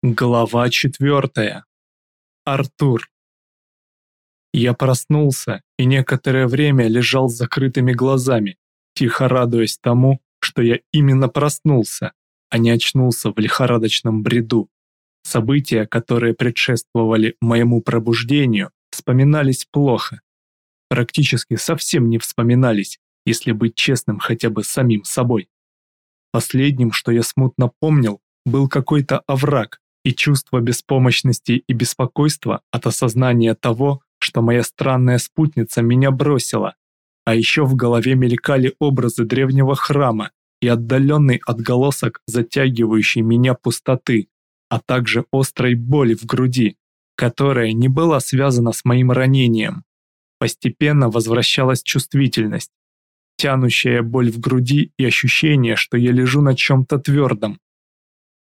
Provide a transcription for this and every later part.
Глава четвертая. Артур. Я проснулся и некоторое время лежал с закрытыми глазами, тихо радуясь тому, что я именно проснулся, а не очнулся в лихорадочном бреду. События, которые предшествовали моему пробуждению, вспоминались плохо. Практически совсем не вспоминались, если быть честным хотя бы самим собой. Последним, что я смутно помнил, был какой-то овраг, и чувство беспомощности и беспокойства от осознания того, что моя странная спутница меня бросила. А еще в голове мелькали образы древнего храма и отдаленный отголосок затягивающей меня пустоты, а также острой боли в груди, которая не была связана с моим ранением. Постепенно возвращалась чувствительность, тянущая боль в груди и ощущение, что я лежу на чем-то твердом,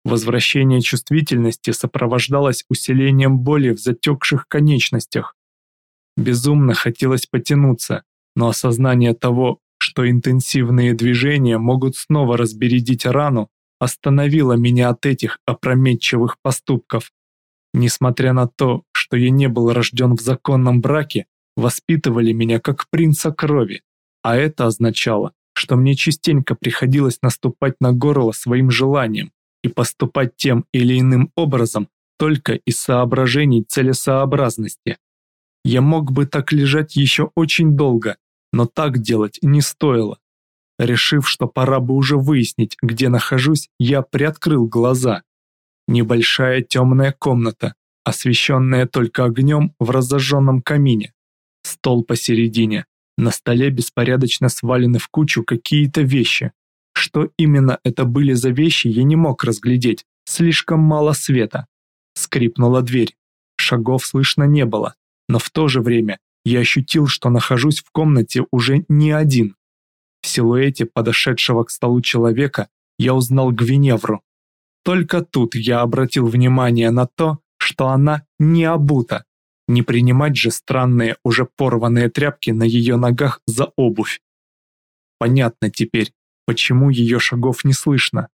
Возвращение чувствительности сопровождалось усилением боли в затекших конечностях. Безумно хотелось потянуться, но осознание того, что интенсивные движения могут снова разбередить рану, остановило меня от этих опрометчивых поступков. Несмотря на то, что я не был рожден в законном браке, воспитывали меня как принца крови, а это означало, что мне частенько приходилось наступать на горло своим желанием, и поступать тем или иным образом только из соображений целесообразности. Я мог бы так лежать еще очень долго, но так делать не стоило. Решив, что пора бы уже выяснить, где нахожусь, я приоткрыл глаза. Небольшая темная комната, освещенная только огнем в разожженном камине. Стол посередине. На столе беспорядочно свалены в кучу какие-то вещи, что именно это были за вещи, я не мог разглядеть, слишком мало света. Скрипнула дверь. Шагов слышно не было, но в то же время я ощутил, что нахожусь в комнате уже не один. В силуэте подошедшего к столу человека я узнал Гвиневру. Только тут я обратил внимание на то, что она не обута. Не принимать же странные, уже порванные тряпки на ее ногах за обувь. Понятно теперь, почему ее шагов не слышно.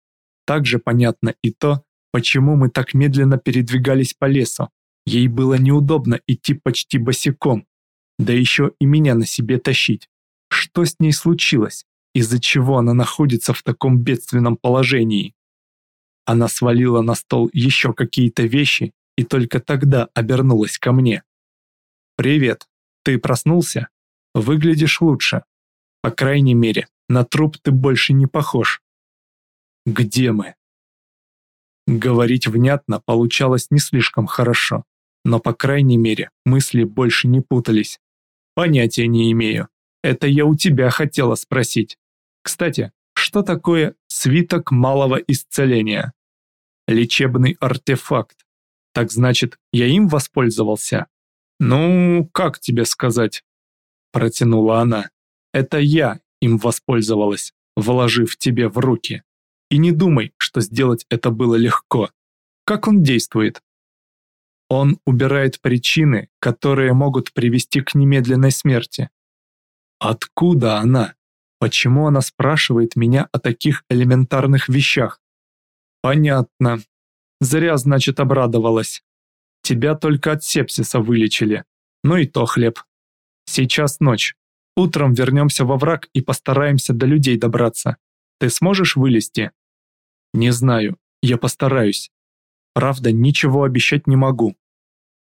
Также понятно и то, почему мы так медленно передвигались по лесу. Ей было неудобно идти почти босиком, да еще и меня на себе тащить. Что с ней случилось? Из-за чего она находится в таком бедственном положении? Она свалила на стол еще какие-то вещи и только тогда обернулась ко мне. «Привет, ты проснулся? Выглядишь лучше. По крайней мере, на труп ты больше не похож. Где мы? Говорить внятно получалось не слишком хорошо, но по крайней мере мысли больше не путались. Понятия не имею. Это я у тебя хотела спросить. Кстати, что такое свиток малого исцеления? Лечебный артефакт. Так значит, я им воспользовался? Ну, как тебе сказать? Протянула она. Это я им воспользовалась, вложив тебе в руки. И не думай, что сделать это было легко. Как он действует? Он убирает причины, которые могут привести к немедленной смерти. Откуда она? Почему она спрашивает меня о таких элементарных вещах? Понятно. Зря, значит, обрадовалась. Тебя только от сепсиса вылечили. Ну и то хлеб. Сейчас ночь. Утром вернемся во враг и постараемся до людей добраться. Ты сможешь вылезти? Не знаю, я постараюсь. Правда, ничего обещать не могу.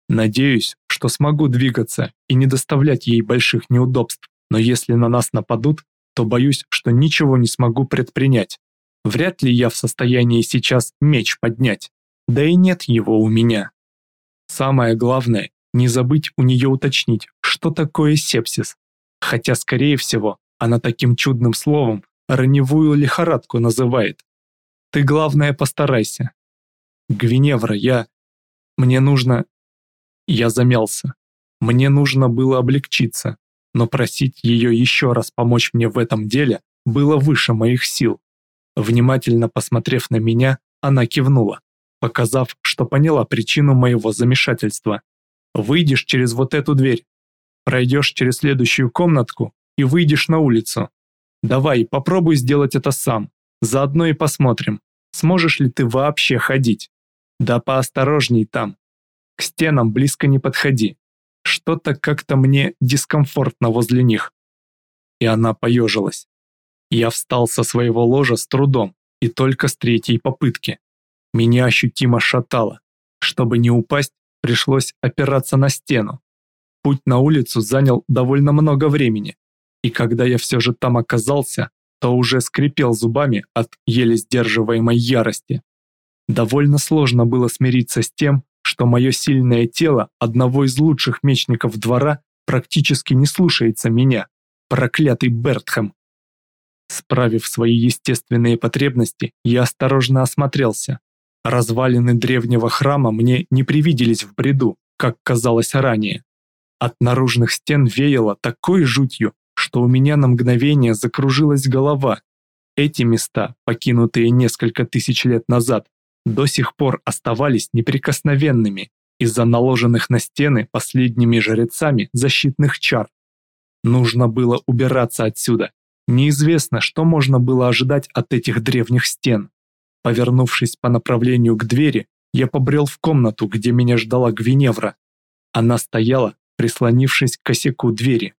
Надеюсь, что смогу двигаться и не доставлять ей больших неудобств, но если на нас нападут, то боюсь, что ничего не смогу предпринять. Вряд ли я в состоянии сейчас меч поднять, да и нет его у меня. Самое главное, не забыть у нее уточнить, что такое сепсис, хотя, скорее всего, она таким чудным словом раневую лихорадку называет. Ты, главное, постарайся. Гвиневра, я... Мне нужно... Я замялся. Мне нужно было облегчиться, но просить ее еще раз помочь мне в этом деле было выше моих сил. Внимательно посмотрев на меня, она кивнула, показав, что поняла причину моего замешательства. «Выйдешь через вот эту дверь, Пройдешь через следующую комнатку и выйдешь на улицу. Давай, попробуй сделать это сам. Заодно и посмотрим, сможешь ли ты вообще ходить. Да поосторожней там. К стенам близко не подходи. Что-то как-то мне дискомфортно возле них. И она поежилась. Я встал со своего ложа с трудом и только с третьей попытки. Меня ощутимо шатало. Чтобы не упасть, пришлось опираться на стену. Путь на улицу занял довольно много времени, и когда я все же там оказался, то уже скрипел зубами от еле сдерживаемой ярости. Довольно сложно было смириться с тем, что мое сильное тело одного из лучших мечников двора практически не слушается меня, проклятый Бертхэм. Справив свои естественные потребности, я осторожно осмотрелся. Развалины древнего храма мне не привиделись в бреду, как казалось ранее. От наружных стен веяло такой жутью, что у меня на мгновение закружилась голова. Эти места, покинутые несколько тысяч лет назад, до сих пор оставались неприкосновенными из-за наложенных на стены последними жрецами защитных чар. Нужно было убираться отсюда. Неизвестно, что можно было ожидать от этих древних стен. Повернувшись по направлению к двери, я побрел в комнату, где меня ждала Гвиневра. Она стояла, прислонившись к косяку двери.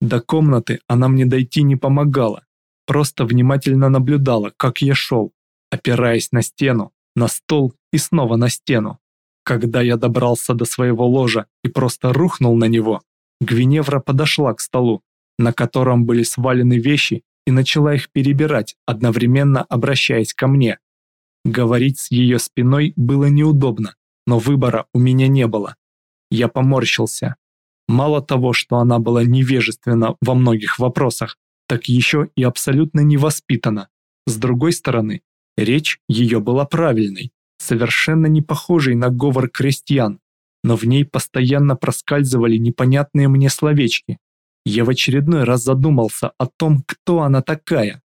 До комнаты она мне дойти не помогала, просто внимательно наблюдала, как я шел, опираясь на стену, на стол и снова на стену. Когда я добрался до своего ложа и просто рухнул на него, Гвиневра подошла к столу, на котором были свалены вещи, и начала их перебирать, одновременно обращаясь ко мне. Говорить с ее спиной было неудобно, но выбора у меня не было. Я поморщился. Мало того, что она была невежественна во многих вопросах, так еще и абсолютно невоспитана. С другой стороны, речь ее была правильной, совершенно не похожей на говор крестьян, но в ней постоянно проскальзывали непонятные мне словечки. Я в очередной раз задумался о том, кто она такая.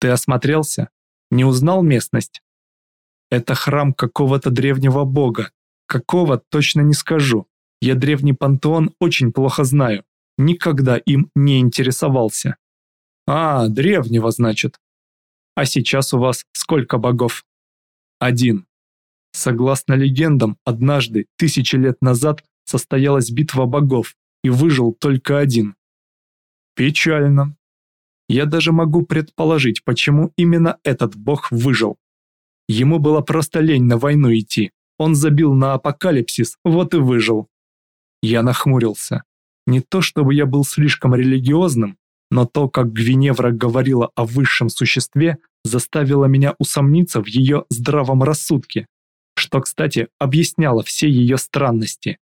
Ты осмотрелся? Не узнал местность? Это храм какого-то древнего бога. Какого, точно не скажу. Я древний пантеон очень плохо знаю. Никогда им не интересовался. А, древнего, значит. А сейчас у вас сколько богов? Один. Согласно легендам, однажды, тысячи лет назад, состоялась битва богов, и выжил только один. Печально. Я даже могу предположить, почему именно этот бог выжил. Ему было просто лень на войну идти. Он забил на апокалипсис, вот и выжил. Я нахмурился. Не то чтобы я был слишком религиозным, но то, как Гвиневра говорила о высшем существе, заставило меня усомниться в ее здравом рассудке, что, кстати, объясняло все ее странности.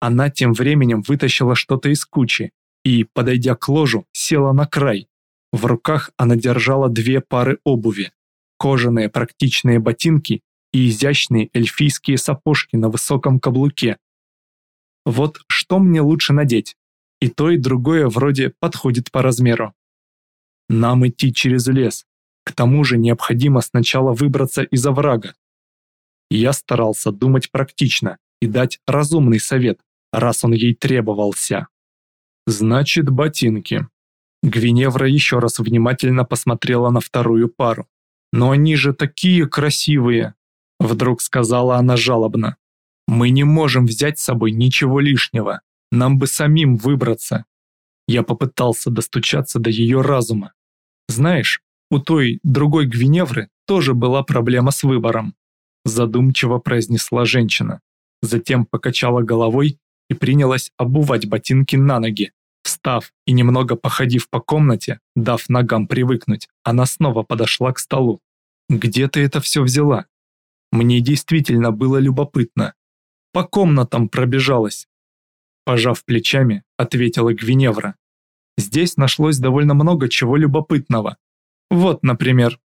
Она тем временем вытащила что-то из кучи и, подойдя к ложу, села на край. В руках она держала две пары обуви, кожаные практичные ботинки и изящные эльфийские сапожки на высоком каблуке, вот что мне лучше надеть? И то, и другое вроде подходит по размеру. Нам идти через лес. К тому же необходимо сначала выбраться из оврага. Я старался думать практично и дать разумный совет, раз он ей требовался. Значит, ботинки. Гвиневра еще раз внимательно посмотрела на вторую пару. «Но они же такие красивые!» Вдруг сказала она жалобно. Мы не можем взять с собой ничего лишнего. Нам бы самим выбраться. Я попытался достучаться до ее разума. Знаешь, у той другой Гвиневры тоже была проблема с выбором. Задумчиво произнесла женщина. Затем покачала головой и принялась обувать ботинки на ноги. Встав и немного походив по комнате, дав ногам привыкнуть, она снова подошла к столу. «Где ты это все взяла?» Мне действительно было любопытно, по комнатам пробежалась. Пожав плечами, ответила Гвиневра. Здесь нашлось довольно много чего любопытного. Вот, например.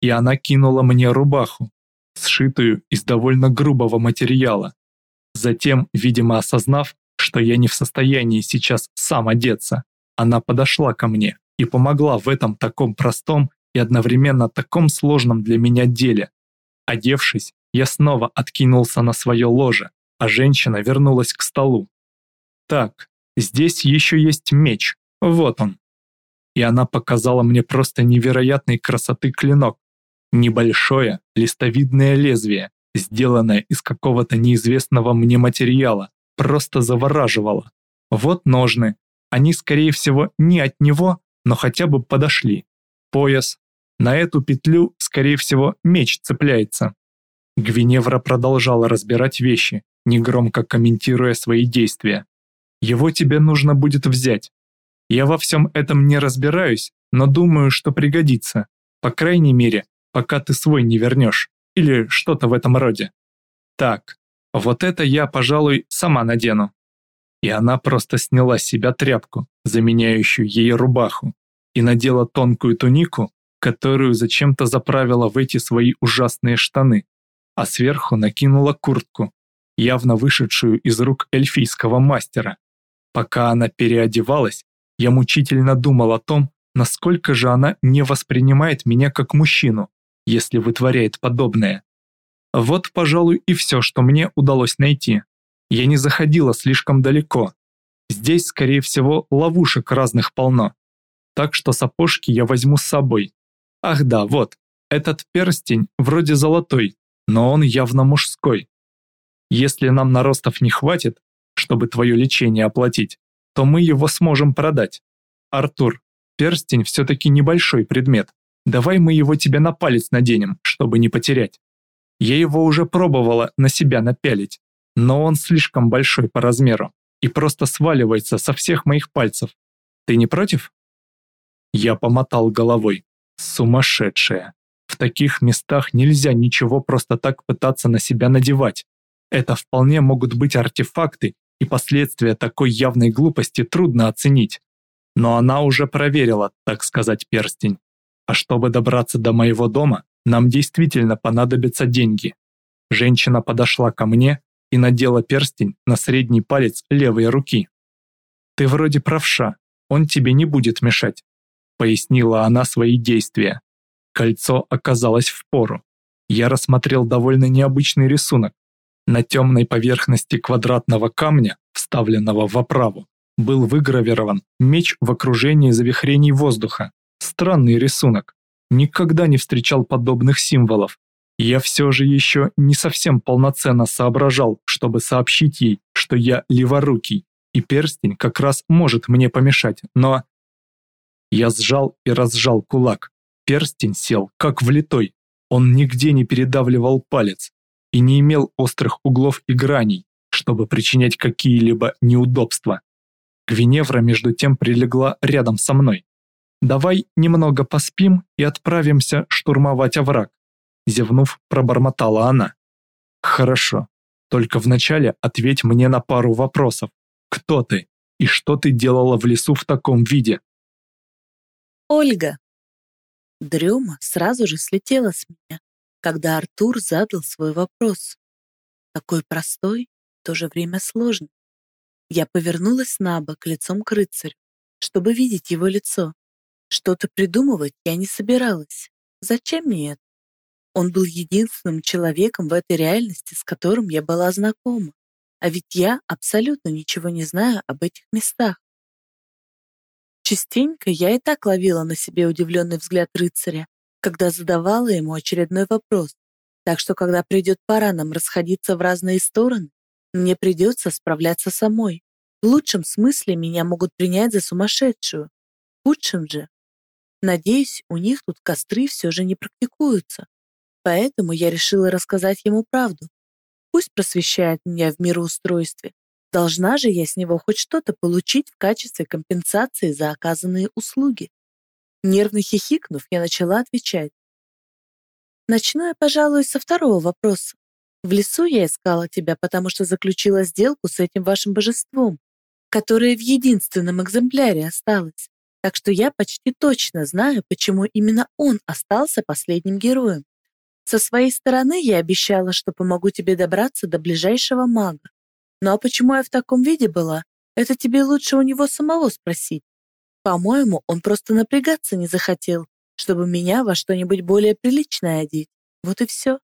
И она кинула мне рубаху, сшитую из довольно грубого материала. Затем, видимо осознав, что я не в состоянии сейчас сам одеться, она подошла ко мне и помогла в этом таком простом и одновременно таком сложном для меня деле. Одевшись, я снова откинулся на свое ложе, а женщина вернулась к столу. «Так, здесь еще есть меч, вот он». И она показала мне просто невероятной красоты клинок. Небольшое, листовидное лезвие, сделанная из какого-то неизвестного мне материала, просто завораживала. Вот ножны. Они, скорее всего, не от него, но хотя бы подошли. Пояс. На эту петлю, скорее всего, меч цепляется. Гвиневра продолжала разбирать вещи, негромко комментируя свои действия. «Его тебе нужно будет взять. Я во всем этом не разбираюсь, но думаю, что пригодится. По крайней мере, пока ты свой не вернешь. Или что-то в этом роде. Так, вот это я, пожалуй, сама надену». И она просто сняла с себя тряпку, заменяющую ей рубаху, и надела тонкую тунику, которую зачем-то заправила в эти свои ужасные штаны, а сверху накинула куртку, явно вышедшую из рук эльфийского мастера. Пока она переодевалась, я мучительно думал о том, насколько же она не воспринимает меня как мужчину, если вытворяет подобное. Вот, пожалуй, и все, что мне удалось найти. Я не заходила слишком далеко. Здесь, скорее всего, ловушек разных полно. Так что сапожки я возьму с собой. Ах да, вот, этот перстень вроде золотой, но он явно мужской. Если нам наростов не хватит, чтобы твое лечение оплатить, то мы его сможем продать. Артур, перстень все-таки небольшой предмет. Давай мы его тебе на палец наденем, чтобы не потерять. Я его уже пробовала на себя напялить, но он слишком большой по размеру и просто сваливается со всех моих пальцев. Ты не против? Я помотал головой. Сумасшедшая. В таких местах нельзя ничего просто так пытаться на себя надевать. Это вполне могут быть артефакты, и последствия такой явной глупости трудно оценить. Но она уже проверила, так сказать, перстень. А чтобы добраться до моего дома, нам действительно понадобятся деньги. Женщина подошла ко мне и надела перстень на средний палец левой руки. «Ты вроде правша, он тебе не будет мешать», пояснила она свои действия. Кольцо оказалось в пору. Я рассмотрел довольно необычный рисунок. На темной поверхности квадратного камня, вставленного в оправу, был выгравирован меч в окружении завихрений воздуха. Странный рисунок. Никогда не встречал подобных символов. Я все же еще не совсем полноценно соображал, чтобы сообщить ей, что я леворукий, и перстень как раз может мне помешать, но... Я сжал и разжал кулак. Перстень сел, как влитой. Он нигде не передавливал палец и не имел острых углов и граней, чтобы причинять какие-либо неудобства. Гвиневра между тем прилегла рядом со мной. «Давай немного поспим и отправимся штурмовать овраг», зевнув, пробормотала она. «Хорошо, только вначале ответь мне на пару вопросов. Кто ты и что ты делала в лесу в таком виде?» «Ольга», Дрема сразу же слетела с меня, когда Артур задал свой вопрос. Такой простой, в то же время сложный. Я повернулась на бок лицом к рыцарю, чтобы видеть его лицо. Что-то придумывать я не собиралась. Зачем мне это? Он был единственным человеком в этой реальности, с которым я была знакома. А ведь я абсолютно ничего не знаю об этих местах. Частенько я и так ловила на себе удивленный взгляд рыцаря, когда задавала ему очередной вопрос. Так что, когда придет пора нам расходиться в разные стороны, мне придется справляться самой. В лучшем смысле меня могут принять за сумасшедшую. В худшем же. Надеюсь, у них тут костры все же не практикуются. Поэтому я решила рассказать ему правду. Пусть просвещает меня в мироустройстве, Должна же я с него хоть что-то получить в качестве компенсации за оказанные услуги. Нервно хихикнув, я начала отвечать. Начну я, пожалуй, со второго вопроса. В лесу я искала тебя, потому что заключила сделку с этим вашим божеством, которое в единственном экземпляре осталось. Так что я почти точно знаю, почему именно он остался последним героем. Со своей стороны я обещала, что помогу тебе добраться до ближайшего мага. Ну а почему я в таком виде была, это тебе лучше у него самого спросить. По-моему, он просто напрягаться не захотел, чтобы меня во что-нибудь более приличное одеть. Вот и все.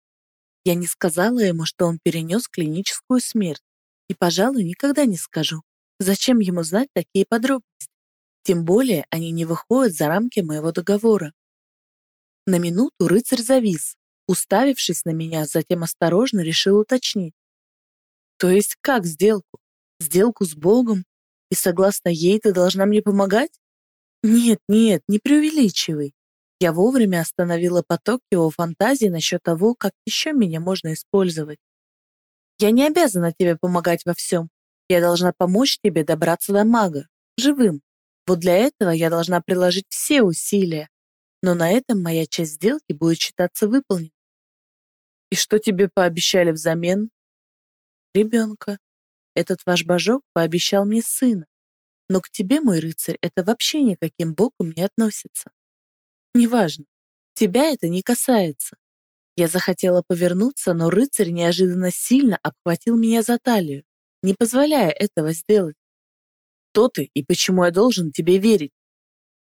Я не сказала ему, что он перенес клиническую смерть. И, пожалуй, никогда не скажу. Зачем ему знать такие подробности? Тем более они не выходят за рамки моего договора. На минуту рыцарь завис, Уставившись на меня, затем осторожно решил уточнить. То есть как сделку? Сделку с Богом? И согласно ей ты должна мне помогать? Нет, нет, не преувеличивай. Я вовремя остановила поток его фантазий насчет того, как еще меня можно использовать. Я не обязана тебе помогать во всем. Я должна помочь тебе добраться до мага, живым. Вот для этого я должна приложить все усилия. Но на этом моя часть сделки будет считаться выполненной. И что тебе пообещали взамен? Ребенка. Этот ваш божок пообещал мне сына. Но к тебе, мой рыцарь, это вообще никаким боком не относится. Неважно. Тебя это не касается. Я захотела повернуться, но рыцарь неожиданно сильно обхватил меня за талию, не позволяя этого сделать. Кто ты и почему я должен тебе верить?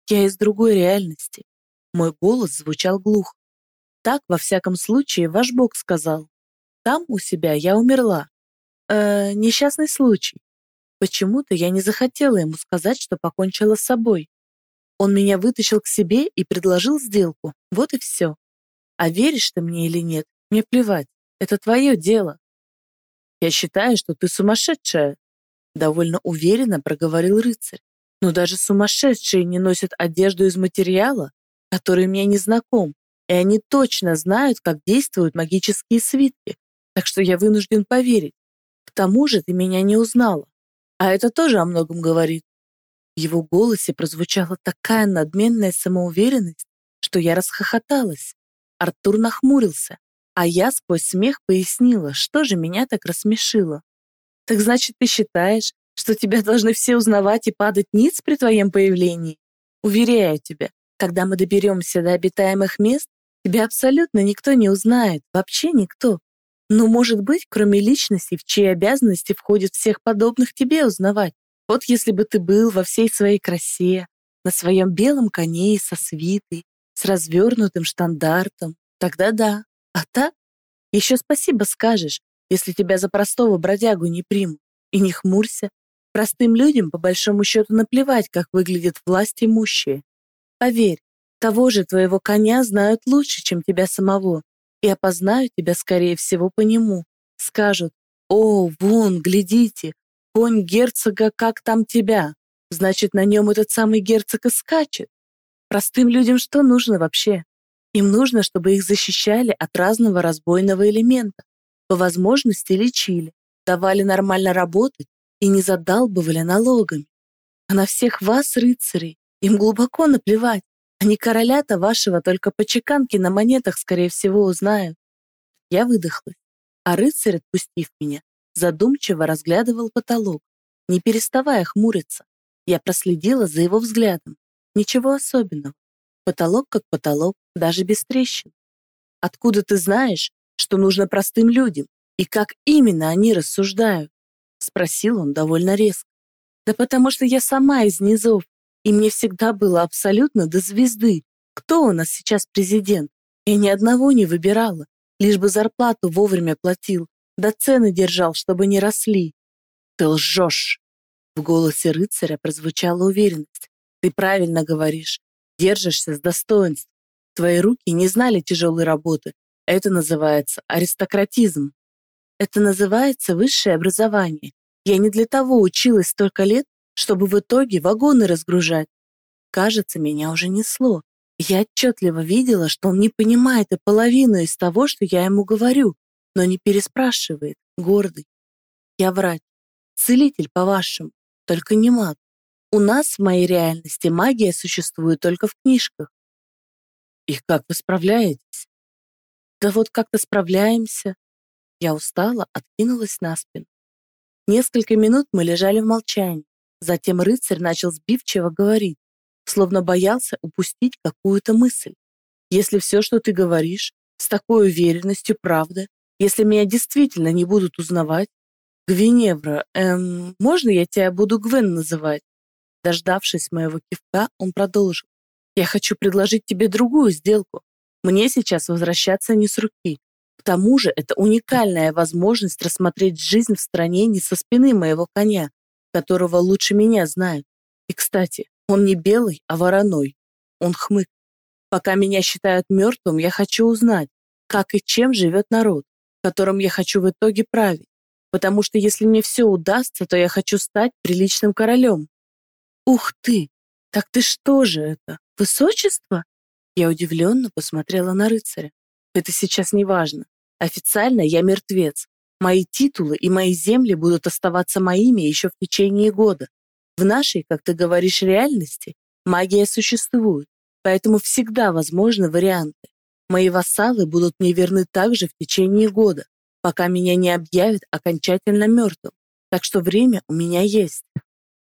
Я из другой реальности. Мой голос звучал глухо. Так, во всяком случае, ваш бог сказал. Там у себя я умерла. Э, несчастный случай. Почему-то я не захотела ему сказать, что покончила с собой. Он меня вытащил к себе и предложил сделку. Вот и все. А веришь ты мне или нет, мне плевать. Это твое дело. Я считаю, что ты сумасшедшая. Довольно уверенно проговорил рыцарь. Но даже сумасшедшие не носят одежду из материала, который мне не знаком, и они точно знают, как действуют магические свитки, так что я вынужден поверить. К тому же ты меня не узнала. А это тоже о многом говорит. В его голосе прозвучала такая надменная самоуверенность, что я расхохоталась. Артур нахмурился, а я сквозь смех пояснила, что же меня так рассмешило. «Так значит, ты считаешь, что тебя должны все узнавать и падать ниц при твоем появлении? Уверяю тебя, когда мы доберемся до обитаемых мест, тебя абсолютно никто не узнает, вообще никто. Но, может быть, кроме личности, в чьи обязанности входит всех подобных тебе узнавать. Вот если бы ты был во всей своей красе, на своем белом коне и со свитой, с развернутым штандартом, тогда да. А так? Еще спасибо скажешь, если тебя за простого бродягу не примут. И не хмурься. Простым людям, по большому счету, наплевать, как выглядят власть имущие. Поверь, того же твоего коня знают лучше, чем тебя самого и опознают тебя, скорее всего, по нему. Скажут, «О, вон, глядите, конь герцога, как там тебя? Значит, на нем этот самый герцог и скачет». Простым людям что нужно вообще? Им нужно, чтобы их защищали от разного разбойного элемента, по возможности лечили, давали нормально работать и не задалбывали налогами. А на всех вас, рыцарей, им глубоко наплевать. Они короля-то вашего только по чеканке на монетах, скорее всего, узнают. Я выдохлась, а рыцарь, отпустив меня, задумчиво разглядывал потолок, не переставая хмуриться. Я проследила за его взглядом. Ничего особенного. Потолок как потолок, даже без трещин. Откуда ты знаешь, что нужно простым людям, и как именно они рассуждают? Спросил он довольно резко. Да потому что я сама из низов, и мне всегда было абсолютно до звезды, кто у нас сейчас президент. Я ни одного не выбирала, лишь бы зарплату вовремя платил, да цены держал, чтобы не росли. Ты лжешь. В голосе рыцаря прозвучала уверенность. Ты правильно говоришь. Держишься с достоинством. Твои руки не знали тяжелой работы. Это называется аристократизм. Это называется высшее образование. Я не для того училась столько лет, чтобы в итоге вагоны разгружать. Кажется, меня уже несло. Я отчетливо видела, что он не понимает и половину из того, что я ему говорю, но не переспрашивает, гордый. Я врач, целитель, по-вашему, только не маг. У нас в моей реальности магия существует только в книжках. И как вы справляетесь? Да вот как-то справляемся. Я устала, откинулась на спину. Несколько минут мы лежали в молчании. Затем рыцарь начал сбивчиво говорить, словно боялся упустить какую-то мысль. Если все, что ты говоришь, с такой уверенностью правда, если меня действительно не будут узнавать, Гвиневра, эм, можно я тебя буду Гвен называть? Дождавшись моего кивка, он продолжил. Я хочу предложить тебе другую сделку. Мне сейчас возвращаться не с руки. К тому же это уникальная возможность рассмотреть жизнь в стране не со спины моего коня, которого лучше меня знают. И, кстати, он не белый, а вороной. Он хмык. Пока меня считают мертвым, я хочу узнать, как и чем живет народ, которым я хочу в итоге править. Потому что если мне все удастся, то я хочу стать приличным королем. Ух ты! Так ты что же это? Высочество? Я удивленно посмотрела на рыцаря. Это сейчас не важно. Официально я мертвец. Мои титулы и мои земли будут оставаться моими еще в течение года. В нашей, как ты говоришь, реальности магия существует, поэтому всегда возможны варианты. Мои вассалы будут мне верны также в течение года, пока меня не объявят окончательно мертвым. Так что время у меня есть.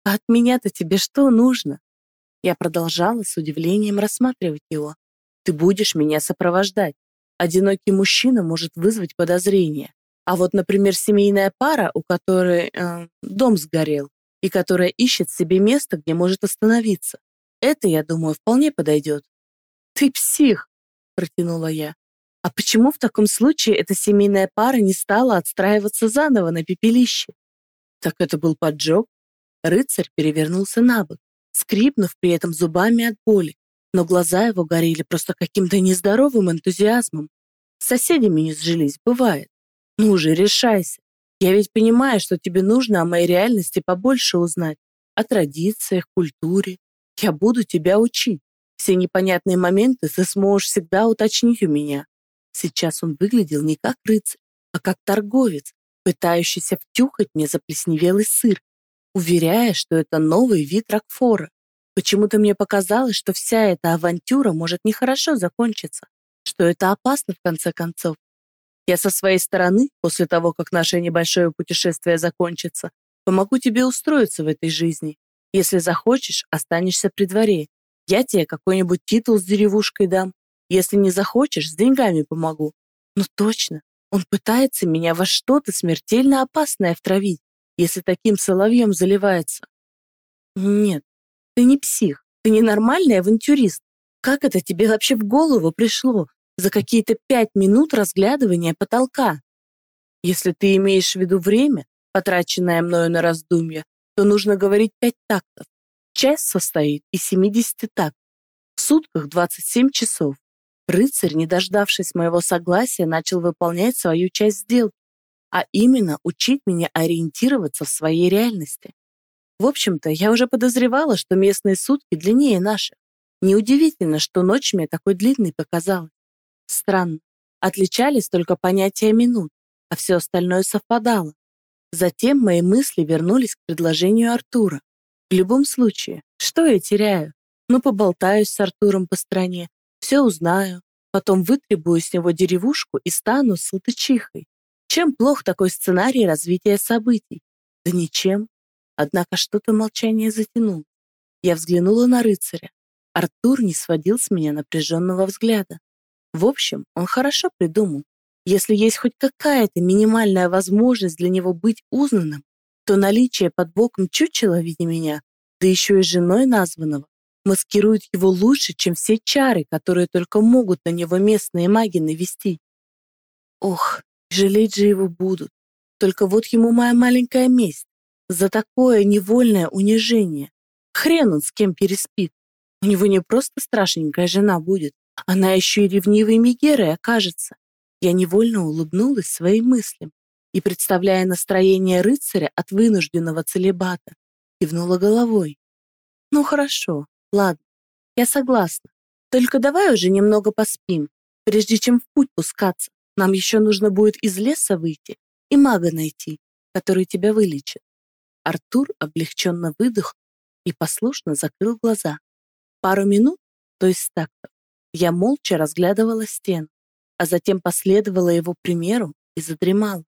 А от меня-то тебе что нужно? Я продолжала с удивлением рассматривать его. Ты будешь меня сопровождать. Одинокий мужчина может вызвать подозрения. А вот, например, семейная пара, у которой э, дом сгорел, и которая ищет себе место, где может остановиться. Это, я думаю, вполне подойдет. Ты псих, протянула я. А почему в таком случае эта семейная пара не стала отстраиваться заново на пепелище? Так это был поджог? Рыцарь перевернулся на бок, скрипнув при этом зубами от боли, но глаза его горели просто каким-то нездоровым энтузиазмом. С соседями не сжились, бывает. Ну уже решайся. Я ведь понимаю, что тебе нужно о моей реальности побольше узнать. О традициях, культуре. Я буду тебя учить. Все непонятные моменты ты сможешь всегда уточнить у меня. Сейчас он выглядел не как рыцарь, а как торговец, пытающийся втюхать мне заплесневелый сыр, уверяя, что это новый вид Рокфора. Почему-то мне показалось, что вся эта авантюра может нехорошо закончиться, что это опасно в конце концов. Я со своей стороны, после того, как наше небольшое путешествие закончится, помогу тебе устроиться в этой жизни. Если захочешь, останешься при дворе. Я тебе какой-нибудь титул с деревушкой дам. Если не захочешь, с деньгами помогу. Ну точно, он пытается меня во что-то смертельно опасное втравить, если таким соловьем заливается. Нет, ты не псих, ты не нормальный авантюрист. Как это тебе вообще в голову пришло? За какие-то пять минут разглядывания потолка. Если ты имеешь в виду время, потраченное мною на раздумья, то нужно говорить пять тактов. Часть состоит из 70 тактов. В сутках 27 часов. Рыцарь, не дождавшись моего согласия, начал выполнять свою часть сделки, а именно учить меня ориентироваться в своей реальности. В общем-то, я уже подозревала, что местные сутки длиннее наших. Неудивительно, что ночь мне такой длинной показалась. Странно. Отличались только понятия минут, а все остальное совпадало. Затем мои мысли вернулись к предложению Артура. В любом случае, что я теряю? Ну, поболтаюсь с Артуром по стране, все узнаю, потом вытребую с него деревушку и стану салтычихой. Чем плох такой сценарий развития событий? Да ничем. Однако что-то молчание затянул. Я взглянула на рыцаря. Артур не сводил с меня напряженного взгляда. В общем, он хорошо придумал. Если есть хоть какая-то минимальная возможность для него быть узнанным, то наличие под боком чучела в виде меня, да еще и женой названного, маскирует его лучше, чем все чары, которые только могут на него местные маги навести. Ох, жалеть же его будут. Только вот ему моя маленькая месть за такое невольное унижение. Хрен он с кем переспит. У него не просто страшненькая жена будет, она еще и ревнивой Мегерой окажется. Я невольно улыбнулась своим мыслям и, представляя настроение рыцаря от вынужденного целебата, кивнула головой. «Ну хорошо, ладно, я согласна. Только давай уже немного поспим, прежде чем в путь пускаться. Нам еще нужно будет из леса выйти и мага найти, который тебя вылечит». Артур облегченно выдохнул и послушно закрыл глаза. Пару минут, то есть так я молча разглядывала стену, а затем последовала его примеру и задремала.